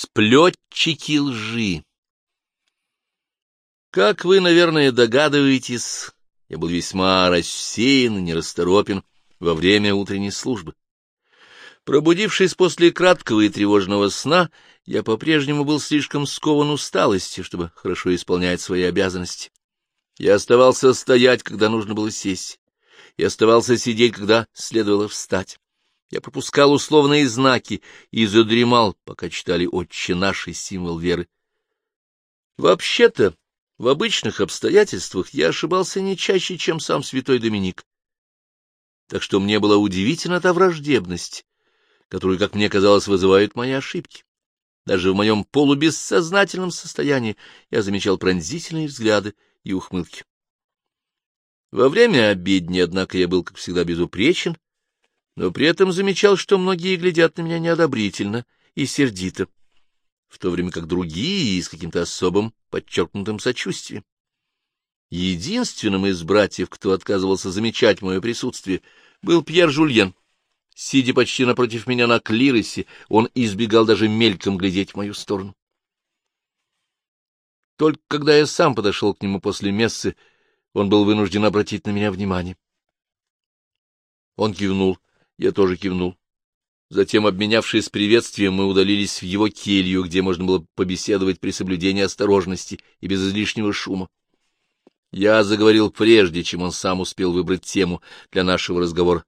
Сплетчики лжи. Как вы, наверное, догадываетесь, я был весьма рассеян и нерасторопен во время утренней службы. Пробудившись после краткого и тревожного сна, я по-прежнему был слишком скован усталостью, чтобы хорошо исполнять свои обязанности. Я оставался стоять, когда нужно было сесть, и оставался сидеть, когда следовало встать. Я пропускал условные знаки и задремал, пока читали «Отче наш» и символ веры. Вообще-то, в обычных обстоятельствах я ошибался не чаще, чем сам святой Доминик. Так что мне была удивительна та враждебность, которую, как мне казалось, вызывают мои ошибки. Даже в моем полубессознательном состоянии я замечал пронзительные взгляды и ухмылки. Во время обедни, однако, я был, как всегда, безупречен но при этом замечал, что многие глядят на меня неодобрительно и сердито, в то время как другие — с каким-то особым подчеркнутым сочувствием. Единственным из братьев, кто отказывался замечать мое присутствие, был Пьер Жульен. Сидя почти напротив меня на клиросе, он избегал даже мельком глядеть в мою сторону. Только когда я сам подошел к нему после мессы, он был вынужден обратить на меня внимание. Он кивнул. Я тоже кивнул. Затем, обменявшись приветствием, мы удалились в его келью, где можно было побеседовать при соблюдении осторожности и без излишнего шума. Я заговорил прежде, чем он сам успел выбрать тему для нашего разговора.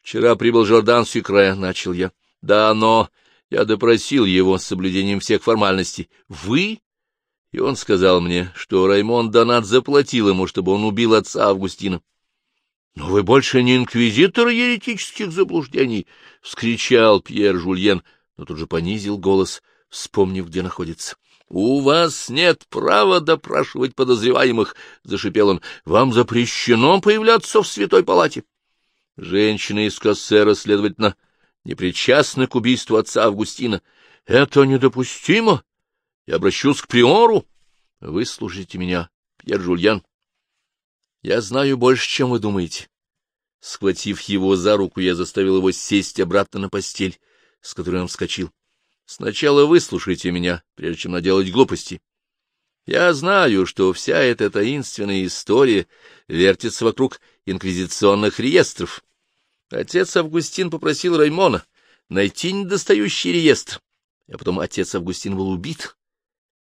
«Вчера прибыл Жордан Сюкре», — начал я. «Да, но я допросил его с соблюдением всех формальностей. Вы?» И он сказал мне, что Раймон Донат заплатил ему, чтобы он убил отца Августина. — Но вы больше не инквизитор еретических заблуждений! — вскричал Пьер Жульен, но тут же понизил голос, вспомнив, где находится. — У вас нет права допрашивать подозреваемых, — зашипел он. — Вам запрещено появляться в святой палате. Женщина из Кассера, следовательно, не причастна к убийству отца Августина. Это недопустимо. Я обращусь к приору. Выслушайте меня, Пьер Жульен. Я знаю больше, чем вы думаете. Схватив его за руку, я заставил его сесть обратно на постель, с которой он вскочил. Сначала выслушайте меня, прежде чем наделать глупости. Я знаю, что вся эта таинственная история вертится вокруг инквизиционных реестров. Отец Августин попросил Раймона найти недостающий реестр, а потом отец Августин был убит.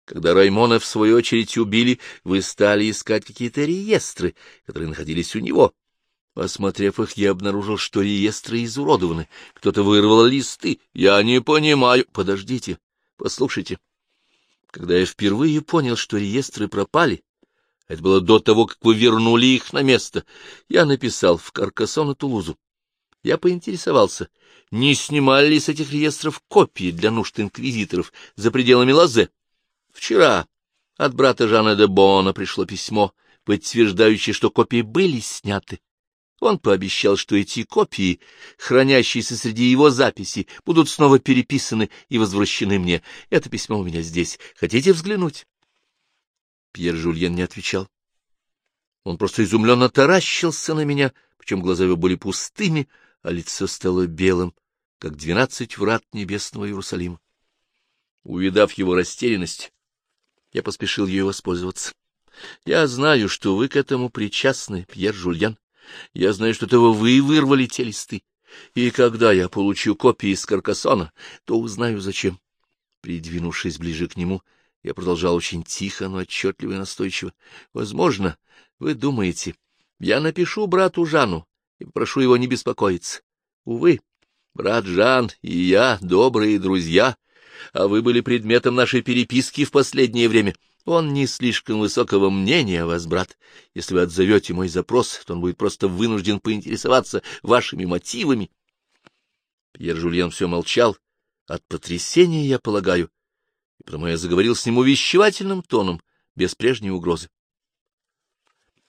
Когда Раймона, в свою очередь, убили, вы стали искать какие-то реестры, которые находились у него. Осмотрев их, я обнаружил, что реестры изуродованы. Кто-то вырвал листы. Я не понимаю. Подождите, послушайте. Когда я впервые понял, что реестры пропали, это было до того, как вы вернули их на место, я написал в Каркасон и Тулузу. Я поинтересовался, не снимали ли с этих реестров копии для нужд инквизиторов за пределами Лазе. Вчера от брата Жана де Бона пришло письмо, подтверждающее, что копии были сняты. Он пообещал, что эти копии, хранящиеся среди его записей, будут снова переписаны и возвращены мне. Это письмо у меня здесь. Хотите взглянуть? Пьер Жульен не отвечал. Он просто изумленно таращился на меня, причем глаза его были пустыми, а лицо стало белым, как двенадцать врат небесного Иерусалима. Увидав его растерянность, я поспешил ее воспользоваться. Я знаю, что вы к этому причастны, Пьер Жульян. Я знаю, что это вы вырвали те листы. И когда я получу копии из Каркасона, то узнаю, зачем. Придвинувшись ближе к нему, я продолжал очень тихо, но отчетливо и настойчиво. Возможно, вы думаете, я напишу брату Жану и прошу его не беспокоиться. Увы, брат Жан и я — добрые друзья, а вы были предметом нашей переписки в последнее время. Он не слишком высокого мнения о вас, брат. Если вы отзовете мой запрос, то он будет просто вынужден поинтересоваться вашими мотивами. Пьер Жульен все молчал. От потрясения, я полагаю. И потому я заговорил с ним увещевательным тоном, без прежней угрозы.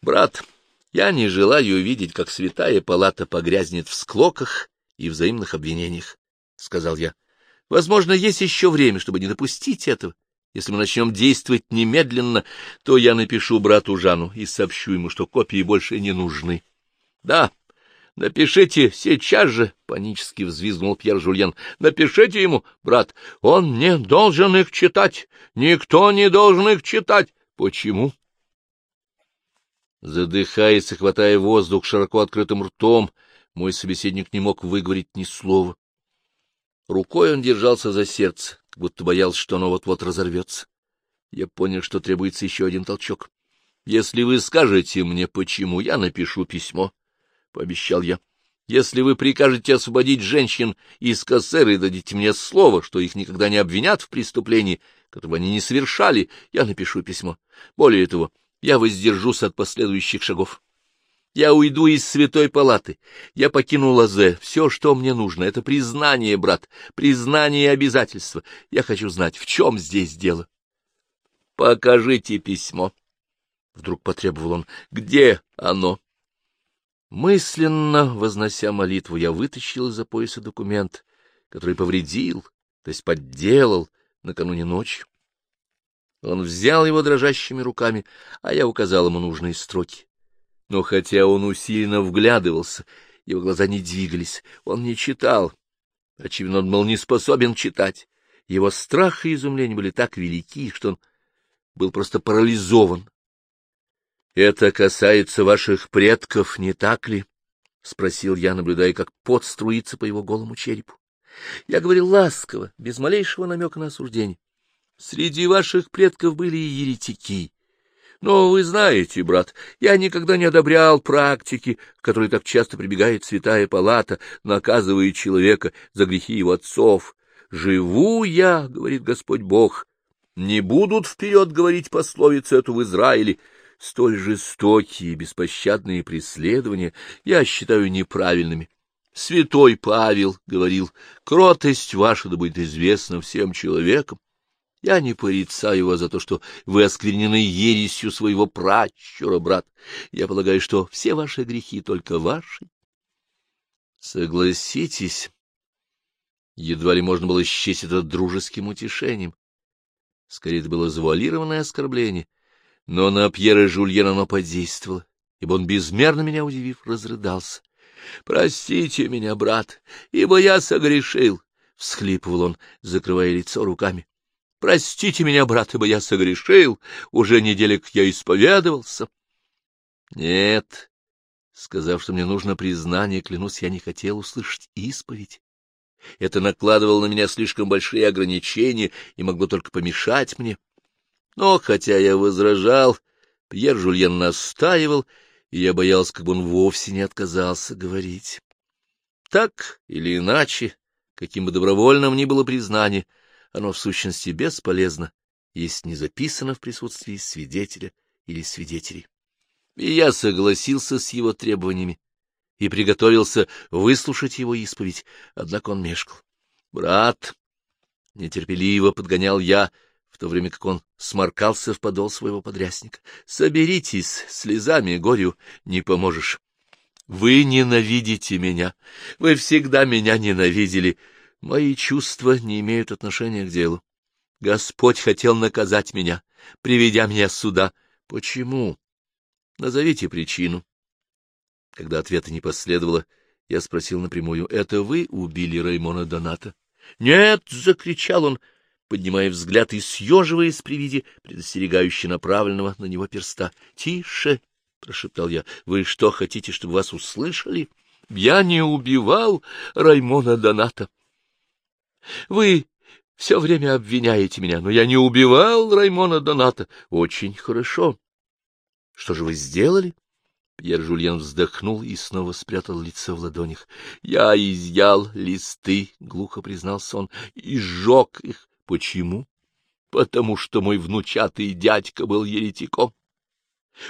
Брат, я не желаю видеть, как святая палата погрязнет в склоках и взаимных обвинениях, — сказал я. Возможно, есть еще время, чтобы не допустить этого. Если мы начнем действовать немедленно, то я напишу брату Жану и сообщу ему, что копии больше не нужны. Да, Напишите сейчас же, — панически взвизгнул Пьер Жульен. — Напишите ему, брат, он не должен их читать. Никто не должен их читать. Почему? Задыхаясь и хватая воздух широко открытым ртом, мой собеседник не мог выговорить ни слова. Рукой он держался за сердце, как будто боялся, что оно вот-вот разорвется. Я понял, что требуется еще один толчок. — Если вы скажете мне, почему, я напишу письмо, — пообещал я. — Если вы прикажете освободить женщин из кассеры и дадите мне слово, что их никогда не обвинят в преступлении, которого они не совершали, я напишу письмо. Более того, я воздержусь от последующих шагов. Я уйду из святой палаты. Я покину Лазе. Все, что мне нужно, — это признание, брат, признание и обязательство. Я хочу знать, в чем здесь дело. — Покажите письмо. Вдруг потребовал он. — Где оно? Мысленно, вознося молитву, я вытащил из-за пояса документ, который повредил, то есть подделал накануне ночью. Он взял его дрожащими руками, а я указал ему нужные строки. Но хотя он усиленно вглядывался, его глаза не двигались, он не читал. Очевидно, он был не способен читать. Его страх и изумление были так велики, что он был просто парализован. — Это касается ваших предков, не так ли? — спросил я, наблюдая, как пот струится по его голому черепу. Я говорил ласково, без малейшего намека на осуждение. Среди ваших предков были и еретики, но вы знаете, брат, я никогда не одобрял практики, к которой так часто прибегает святая палата, наказывая человека за грехи его отцов. «Живу я, — говорит Господь Бог, — не будут вперед говорить пословицу эту в Израиле. Столь жестокие и беспощадные преследования я считаю неправильными. Святой Павел говорил, кротость ваша да будет известна всем человекам. Я не порицаю вас за то, что вы осквернены ересью своего пращура, брат. Я полагаю, что все ваши грехи только ваши. Согласитесь, едва ли можно было счесть это дружеским утешением. Скорее, это было завуалированное оскорбление, но на Пьера Жульена оно подействовало, ибо он, безмерно меня удивив, разрыдался. — Простите меня, брат, ибо я согрешил, — всхлипывал он, закрывая лицо руками. Простите меня, брат, ибо я согрешил, уже неделек я исповедовался. Нет, сказав, что мне нужно признание, клянусь, я не хотел услышать исповедь. Это накладывало на меня слишком большие ограничения и могло только помешать мне. Но, хотя я возражал, Пьер Жульен настаивал, и я боялся, как бы он вовсе не отказался говорить. Так или иначе, каким бы добровольным ни было признание, — оно в сущности бесполезно, если не записано в присутствии свидетеля или свидетелей. И я согласился с его требованиями и приготовился выслушать его исповедь, однако он мешкал. «Брат!» — нетерпеливо подгонял я, в то время как он сморкался в подол своего подрясника. «Соберитесь, слезами горю не поможешь. Вы ненавидите меня, вы всегда меня ненавидели, Мои чувства не имеют отношения к делу. Господь хотел наказать меня, приведя меня сюда. Почему? Назовите причину. Когда ответа не последовало, я спросил напрямую, — это вы убили Раймона Доната? — Нет! — закричал он, поднимая взгляд и съеживаясь при виде предостерегающе направленного на него перста. — Тише! — прошептал я. — Вы что, хотите, чтобы вас услышали? — Я не убивал Раймона Доната. Вы все время обвиняете меня, но я не убивал Раймона Доната. Очень хорошо. Что же вы сделали? Пьер Жульен вздохнул и снова спрятал лицо в ладонях. — Я изъял листы, — глухо признался он, — и сжег их. — Почему? — Потому что мой внучатый дядька был еретиком.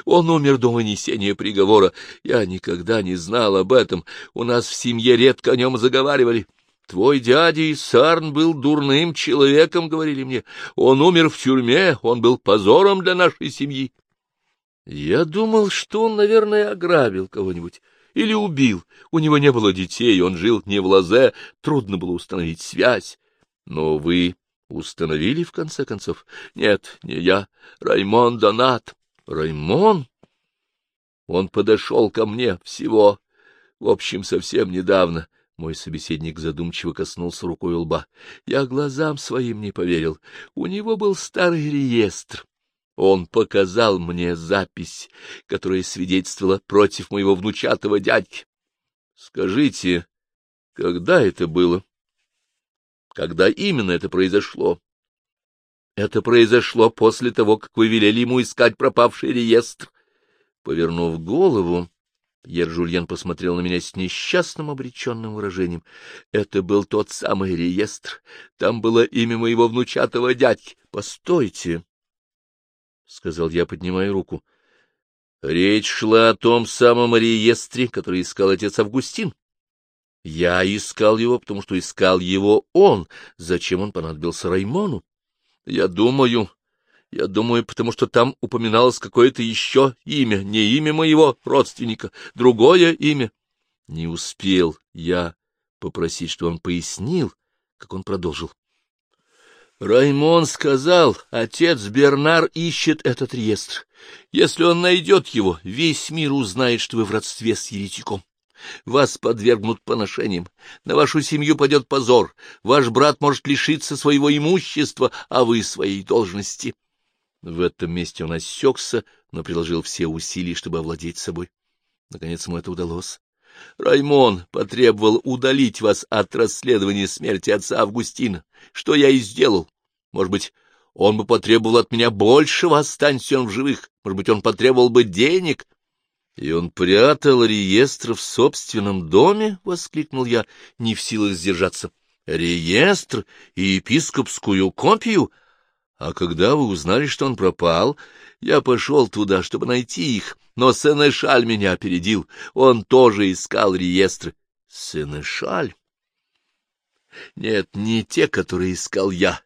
Он умер до вынесения приговора. Я никогда не знал об этом. У нас в семье редко о нем заговаривали. Твой дядя Исарн был дурным человеком, — говорили мне. Он умер в тюрьме, он был позором для нашей семьи. Я думал, что он, наверное, ограбил кого-нибудь или убил. У него не было детей, он жил не в лазе, трудно было установить связь. Но вы установили, в конце концов? Нет, не я, Раймон Донат. Раймон? Он подошел ко мне всего В общем, совсем недавно. Мой собеседник задумчиво коснулся рукой лба. Я глазам своим не поверил. У него был старый реестр. Он показал мне запись, которая свидетельствовала против моего внучатого дядьки. Скажите, когда это было? Когда именно это произошло? Это произошло после того, как вы велели ему искать пропавший реестр. Повернув голову, Пьер Жульен посмотрел на меня с несчастным обреченным выражением. Это был тот самый реестр. Там было имя моего внучатого дядьки. Постойте, — сказал я, поднимая руку. Речь шла о том самом реестре, который искал отец Августин. Я искал его, потому что искал его он. Зачем он понадобился Раймону? Я думаю, я думаю, потому что там упоминалось какое-то еще имя, не имя моего родственника, другое имя. Не успел я попросить, что он пояснил, как он продолжил. Раймон сказал, отец Бернар ищет этот реестр. Если он найдет его, весь мир узнает, что вы в родстве с еретиком. Вас подвергнут поношениям, на вашу семью падет позор, ваш брат может лишиться своего имущества, а вы своей должности. В этом месте он осекся, но приложил все усилия, чтобы овладеть собой. Наконец ему это удалось. Раймон потребовал удалить вас от расследования смерти отца Августина, что я и сделал. Может быть, он бы потребовал от меня большего, останься он в живых. Может быть, он потребовал бы денег. — И он прятал реестр в собственном доме? — воскликнул я, не в силах сдержаться. — Реестр и епископскую копию? — а когда вы узнали, что он пропал, я пошел туда, чтобы найти их, но Сенешаль меня опередил. Он тоже искал реестры. Сенешаль? Нет, не те, которые искал я.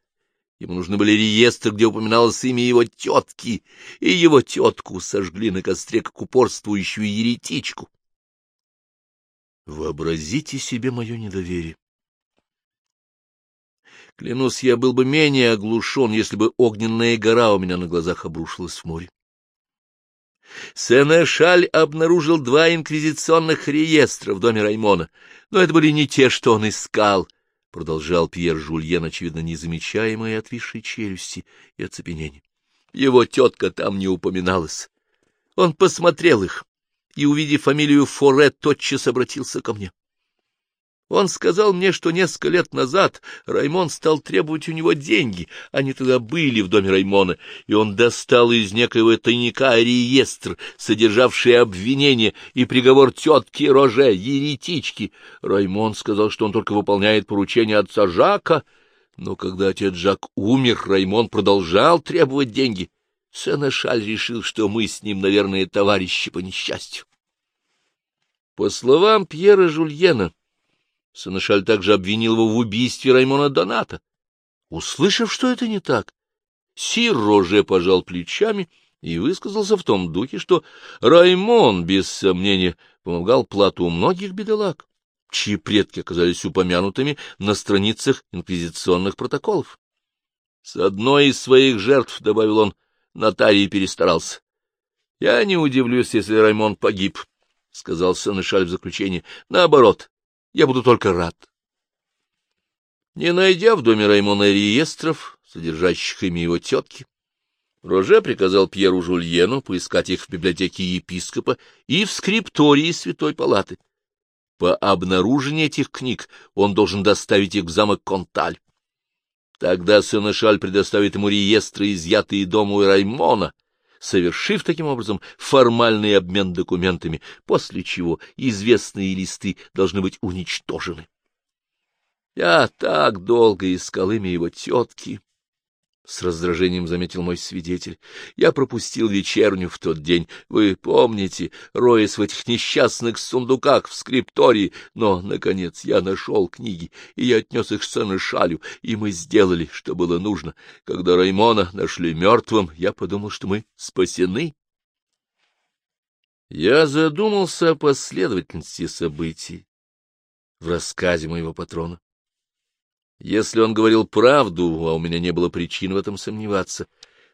Ему нужны были реестры, где упоминалось имя его тетки, и его тетку сожгли на костре как упорствующую еретичку. Вообразите себе мое недоверие. Клянусь, я был бы менее оглушен, если бы огненная гора у меня на глазах обрушилась в море. Сенешаль обнаружил два инквизиционных реестра в доме Раймона, но это были не те, что он искал, — продолжал Пьер Жульен, очевидно, не замечая моей отвисшей челюсти и оцепенения. Его тетка там не упоминалась. Он посмотрел их и, увидев фамилию Форе, тотчас обратился ко мне. Он сказал мне, что несколько лет назад Раймон стал требовать у него деньги. Они тогда были в доме Раймона, и он достал из некоего тайника реестр, содержавший обвинение и приговор тетки Роже, еретички. Раймон сказал, что он только выполняет поручение отца Жака, но когда отец Жак умер, Раймон продолжал требовать деньги. Сенешаль решил, что мы с ним, наверное, товарищи по несчастью. По словам Пьера Жульена, Сенешаль также обвинил его в убийстве Раймона Доната. Услышав, что это не так, Сир Роже пожал плечами и высказался в том духе, что Раймон, без сомнения, помогал плату у многих бедолаг, чьи предки оказались упомянутыми на страницах инквизиционных протоколов. С одной из своих жертв, — добавил он, — нотарий перестарался. — Я не удивлюсь, если Раймон погиб, — сказал Сенешаль в заключении. — Наоборот, я буду только рад. Не найдя в доме Раймона реестров, содержащих имя его тетки, Роже приказал Пьеру Жульену поискать их в библиотеке епископа и в скриптории Святой Палаты. По обнаружению этих книг он должен доставить их в замок Конталь. Тогда Сенешаль предоставит ему реестры, изъятые дома у Раймона, совершив таким образом формальный обмен документами, после чего известные листы должны быть уничтожены. Я так долго искал имя его тетки, — с раздражением заметил мой свидетель. Я пропустил вечерню в тот день. Вы помните, роясь в этих несчастных сундуках в скриптории, но, наконец, я нашел книги, и я отнес их с шалю, и мы сделали, что было нужно. Когда Раймона нашли мертвым, я подумал, что мы спасены. Я задумался о последовательности событий в рассказе моего патрона. Если он говорил правду, а у меня не было причин в этом сомневаться,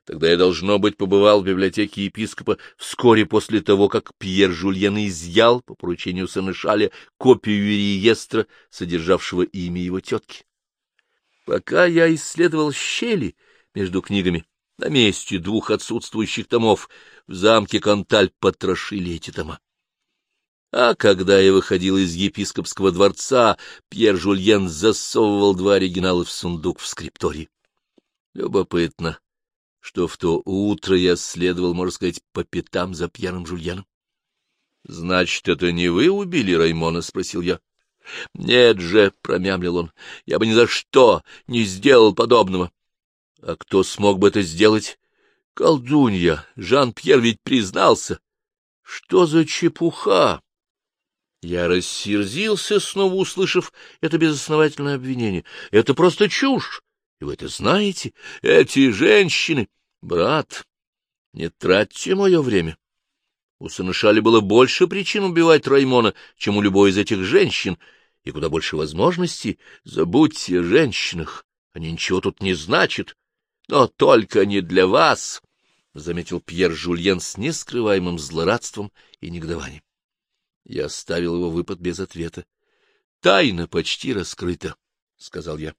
Тогда я, должно быть, побывал в библиотеке епископа вскоре после того, как Пьер Жульен изъял по поручению Сенешаля копию реестра, содержавшего имя его тетки. Пока я исследовал щели между книгами, на месте двух отсутствующих томов в замке Канталь потрошили эти тома. А когда я выходил из епископского дворца, Пьер Жульен засовывал два оригинала в сундук в скриптории. Любопытно, что в то утро я следовал, можно сказать, по пятам за Пьером Жульеном. — Значит, это не вы убили Раймона? — спросил я. — Нет же, — промямлил он, — я бы ни за что не сделал подобного. — А кто смог бы это сделать? — Колдунья. Жан-Пьер ведь признался. — Что за чепуха? Я рассердился, снова услышав это безосновательное обвинение. Это просто чушь. И вы это знаете. Эти женщины... Брат, не тратьте мое время. У Санышали было больше причин убивать Раймона, чем у любой из этих женщин, и куда больше возможностей. Забудьте о женщинах, они ничего тут не значат. Но только не для вас, — заметил Пьер Жульен с нескрываемым злорадством и негодованием. Я оставил его выпад без ответа. — Тайна почти раскрыта, — сказал я.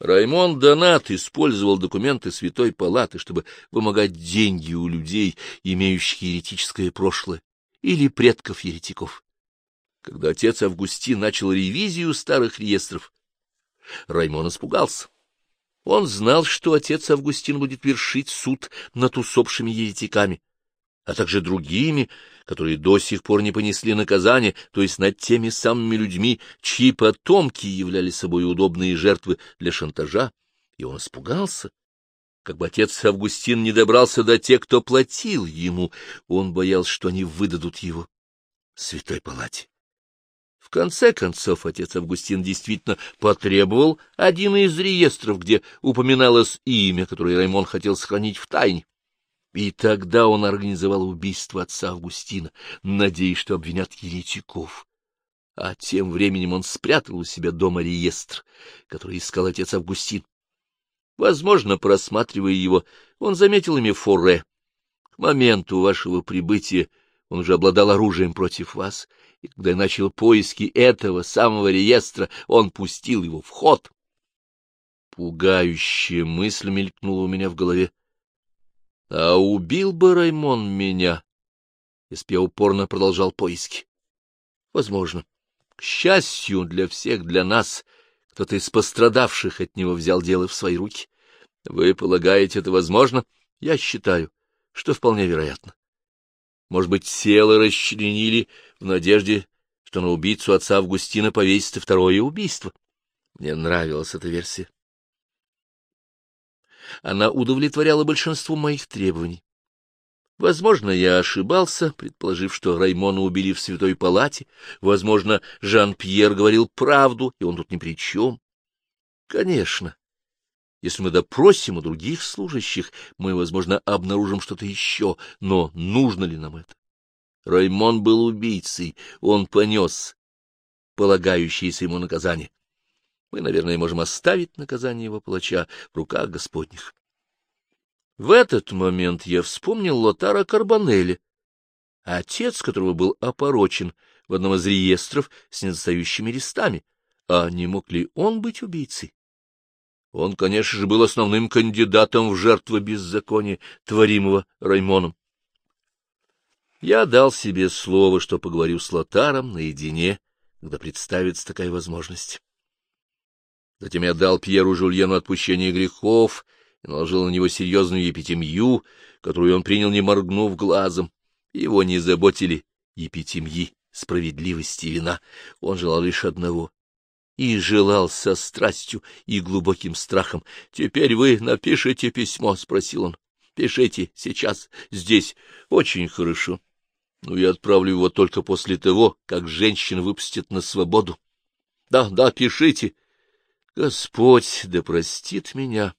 Раймон Донат использовал документы Святой Палаты, чтобы вымогать деньги у людей, имеющих еретическое прошлое, или предков еретиков. Когда отец Августин начал ревизию старых реестров, Раймон испугался. Он знал, что отец Августин будет вершить суд над усопшими еретиками, а также другими, которые до сих пор не понесли наказания, то есть над теми самыми людьми, чьи потомки являли собой удобные жертвы для шантажа, и он испугался. Как бы отец Августин не добрался до тех, кто платил ему, он боялся, что они выдадут его святой палате. В конце концов, отец Августин действительно потребовал один из реестров, где упоминалось имя, которое Раймон хотел сохранить в тайне. И тогда он организовал убийство отца Августина, надеясь, что обвинят еретиков. А тем временем он спрятал у себя дома реестр, который искал отец Августин. Возможно, просматривая его, он заметил имя Форе. К моменту вашего прибытия он уже обладал оружием против вас, и когда начал поиски этого самого реестра, он пустил его в ход. Пугающая мысль мелькнула у меня в голове. А убил бы Раймон меня, если упорно продолжал поиски. Возможно. К счастью для всех, для нас, кто-то из пострадавших от него взял дело в свои руки. Вы полагаете, это возможно? Я считаю, что вполне вероятно. Может быть, тело расчленили в надежде, что на убийцу отца Августина повесится второе убийство. Мне нравилась эта версия. Она удовлетворяла большинству моих требований. Возможно, я ошибался, предположив, что Раймона убили в Святой Палате. Возможно, Жан-Пьер говорил правду, и он тут ни при чем. Конечно, если мы допросим у других служащих, мы, возможно, обнаружим что-то еще, но нужно ли нам это? Раймон был убийцей, он понес полагающееся ему наказание мы, наверное, можем оставить наказание его палача в руках господних. В этот момент я вспомнил Лотара Карбонелли, отец которого был опорочен в одном из реестров с недостающими листами. А не мог ли он быть убийцей? Он, конечно же, был основным кандидатом в жертву беззакония, творимого Раймоном. Я дал себе слово, что поговорю с Лотаром наедине, когда представится такая возможность. Затем я дал Пьеру Жульену отпущение грехов и наложил на него серьезную епитемью, которую он принял, не моргнув глазом. Его не заботили епитемьи, справедливости и вина. Он желал лишь одного. И желал со страстью и глубоким страхом. — Теперь вы напишите письмо? — спросил он. — Пишите сейчас, здесь. Очень хорошо. Но я отправлю его только после того, как женщин выпустят на свободу. — Да, да, пишите. Господь да простит меня.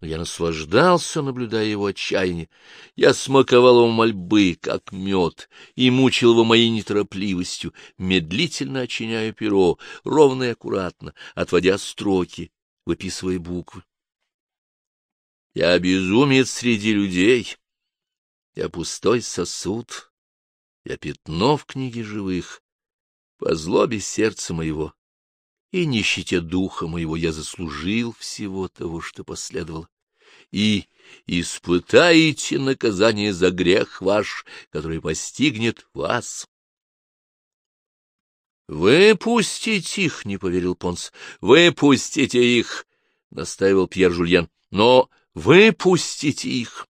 Я наслаждался, наблюдая его отчаяние. Я смаковал его мольбы, как мед, и мучил его моей неторопливостью, медлительно очиняя перо, ровно и аккуратно, отводя строки, выписывая буквы. Я безумец среди людей. Я пустой сосуд. Я пятно в книге живых. По злобе сердца моего и нищете духа моего я заслужил всего того, что последовало. И испытаете наказание за грех ваш, который постигнет вас. — Выпустите их, — не поверил Понс. — Выпустите их, — настаивал Пьер Жульен. — Но выпустите их.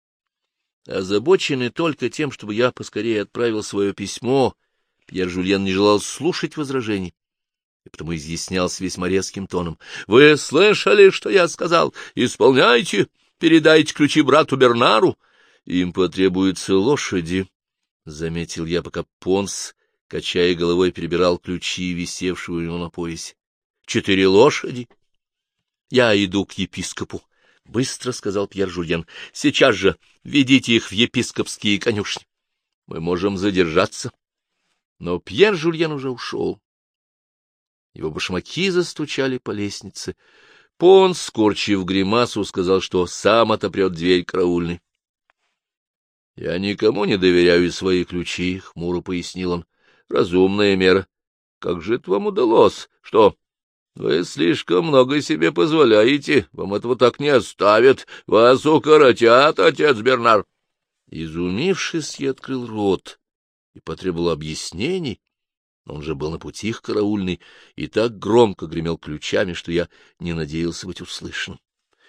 Озабоченный только тем, чтобы я поскорее отправил свое письмо, Пьер Жульен не желал слушать возражений и потому изъяснялся весьма резким тоном. — Вы слышали, что я сказал? Исполняйте, передайте ключи брату Бернару. Им потребуются лошади, — заметил я, пока Понс, качая головой, перебирал ключи, висевшие у него на поясе. — Четыре лошади? — Я иду к епископу, — быстро сказал Пьер Жульен. — Сейчас же ведите их в епископские конюшни. Мы можем задержаться. Но Пьер Жульен уже ушел. Его башмаки застучали по лестнице. Пон, скорчив гримасу, сказал, что сам отопрет дверь караульной. — Я никому не доверяю свои ключи, — хмуро пояснил он. — Разумная мера. Как же это вам удалось? Что? Вы слишком много себе позволяете. Вам этого так не оставят. Вас укоротят, отец Бернар. Изумившись, я открыл рот и потребовал объяснений, он же был на пути к караульной и так громко гремел ключами, что я не надеялся быть услышан.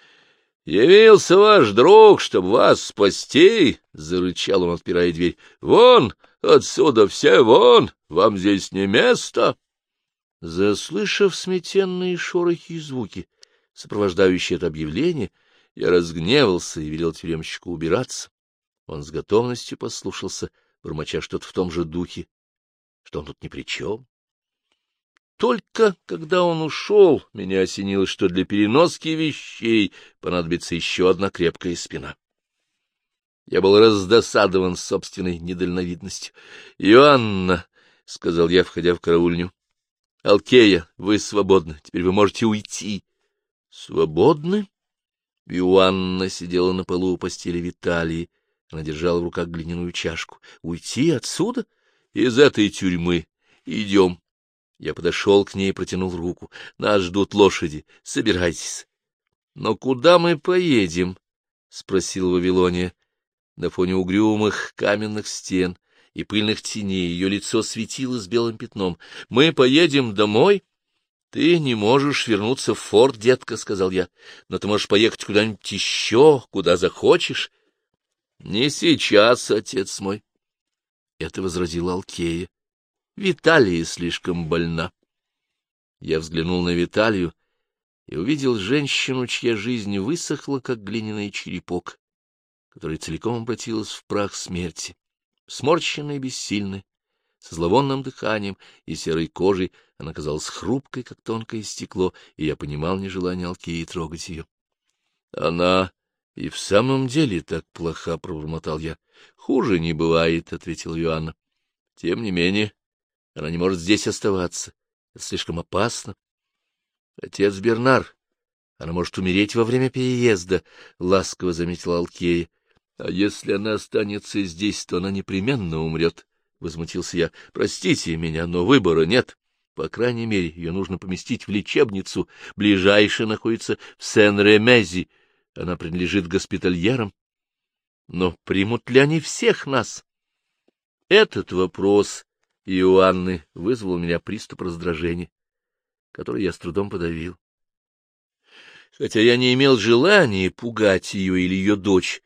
— Явился ваш друг, чтобы вас спасти, — зарычал он, отпирая дверь. — Вон, отсюда все вон, вам здесь не место. Заслышав сметенные шорохи и звуки, сопровождающие это объявление, я разгневался и велел тюремщику убираться. Он с готовностью послушался, бормоча что-то в том же духе, что он тут ни при чем. Только когда он ушел, меня осенило, что для переноски вещей понадобится еще одна крепкая спина. Я был раздосадован собственной недальновидностью. — Иоанна, — сказал я, входя в караульню, — Алкея, вы свободны, теперь вы можете уйти. — Свободны? Иоанна сидела на полу у постели Виталии. Она держала в руках глиняную чашку. — Уйти отсюда? — из этой тюрьмы. Идем. Я подошел к ней и протянул руку. Нас ждут лошади. Собирайтесь. — Но куда мы поедем? — спросил Вавилония. На фоне угрюмых каменных стен и пыльных теней ее лицо светилось белым пятном. — Мы поедем домой? — Ты не можешь вернуться в форт, детка, — сказал я. — Но ты можешь поехать куда-нибудь еще, куда захочешь. — Не сейчас, отец мой. Это возразила Алкея. Виталия слишком больна. Я взглянул на Виталию и увидел женщину, чья жизнь высохла, как глиняный черепок, который целиком обратилась в прах смерти, сморщенная и бессильная, со зловонным дыханием и серой кожей, она казалась хрупкой, как тонкое стекло, и я понимал нежелание Алкеи трогать ее. Она и в самом деле так плохо, — пробормотал я. — Хуже не бывает, — ответила Иоанна. — Тем не менее, она не может здесь оставаться. Это слишком опасно. — Отец Бернар, она может умереть во время переезда, — ласково заметила Алкея. — А если она останется здесь, то она непременно умрет, — возмутился я. — Простите меня, но выбора нет. По крайней мере, ее нужно поместить в лечебницу. Ближайшая находится в Сен-Ремези, она принадлежит госпитальерам. Но примут ли они всех нас? Этот вопрос Иоанны вызвал у меня приступ раздражения, который я с трудом подавил. Хотя я не имел желания пугать ее или ее дочь,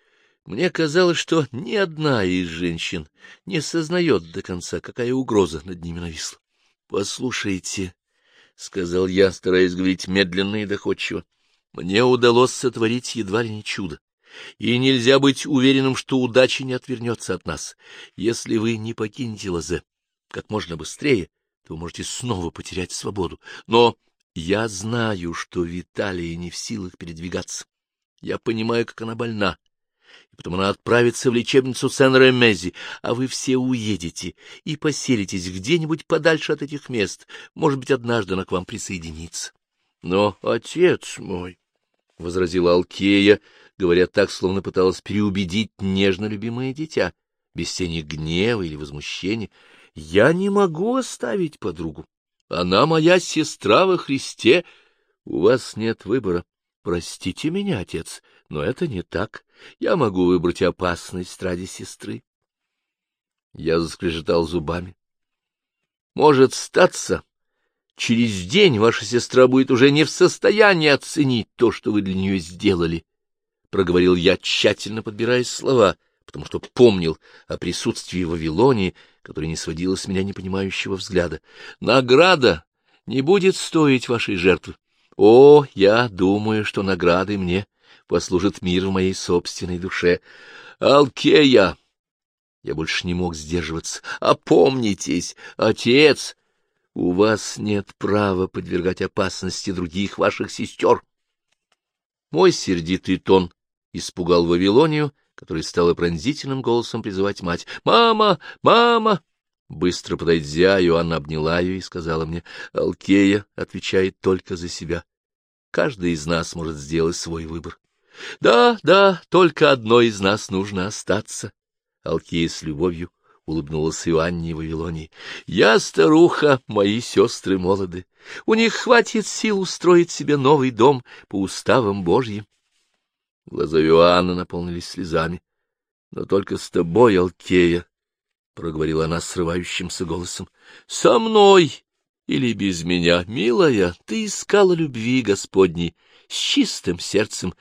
мне казалось, что ни одна из женщин не сознает до конца, какая угроза над ними нависла. — Послушайте, — сказал я, стараясь говорить медленно и доходчиво, мне удалось сотворить едва ли не чудо, и нельзя быть уверенным, что удача не отвернется от нас. Если вы не покинете Лазе как можно быстрее, то вы можете снова потерять свободу. Но я знаю, что Виталия не в силах передвигаться. Я понимаю, как она больна, и потом она отправится в лечебницу Сен-Ремези, а вы все уедете и поселитесь где-нибудь подальше от этих мест. Может быть, однажды она к вам присоединится. Но, отец мой, — возразила Алкея, говоря так, словно пыталась переубедить нежно любимое дитя, без тени гнева или возмущения. — Я не могу оставить подругу. Она моя сестра во Христе. У вас нет выбора. Простите меня, отец, но это не так. Я могу выбрать опасность ради сестры. Я заскрежетал зубами. Может статься, через день ваша сестра будет уже не в состоянии оценить то, что вы для нее сделали, — проговорил я, тщательно подбирая слова, потому что помнил о присутствии в Вавилонии, которое не сводило с меня непонимающего взгляда. Награда не будет стоить вашей жертвы. О, я думаю, что наградой мне послужит мир в моей собственной душе. Алкея! Я больше не мог сдерживаться. Опомнитесь, отец! У вас нет права подвергать опасности других ваших сестер. Мой сердитый тон испугал Вавилонию, которая стала пронзительным голосом призывать мать. «Мама! Мама!» Быстро подойдя, Иоанна обняла ее и сказала мне, «Алкея отвечает только за себя. Каждый из нас может сделать свой выбор». «Да, да, только одной из нас нужно остаться». Алкея с любовью улыбнулась Иоанне Вавилонии. «Я старуха, мои сестры молоды. У них хватит сил устроить себе новый дом по уставам Божьим». Глаза Иоанна наполнились слезами. «Но только с тобой, Алкея, — проговорила она срывающимся голосом, — со мной или без меня, милая, ты искала любви Господней с чистым сердцем.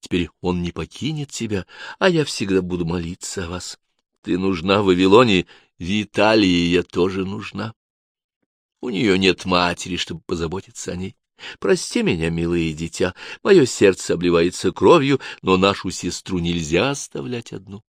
Теперь он не покинет тебя, а я всегда буду молиться о вас. Ты нужна в Вавилоне, Виталия тоже нужна. У нее нет матери, чтобы позаботиться о ней. Прости меня, милое дитя, мое сердце обливается кровью, но нашу сестру нельзя оставлять одну.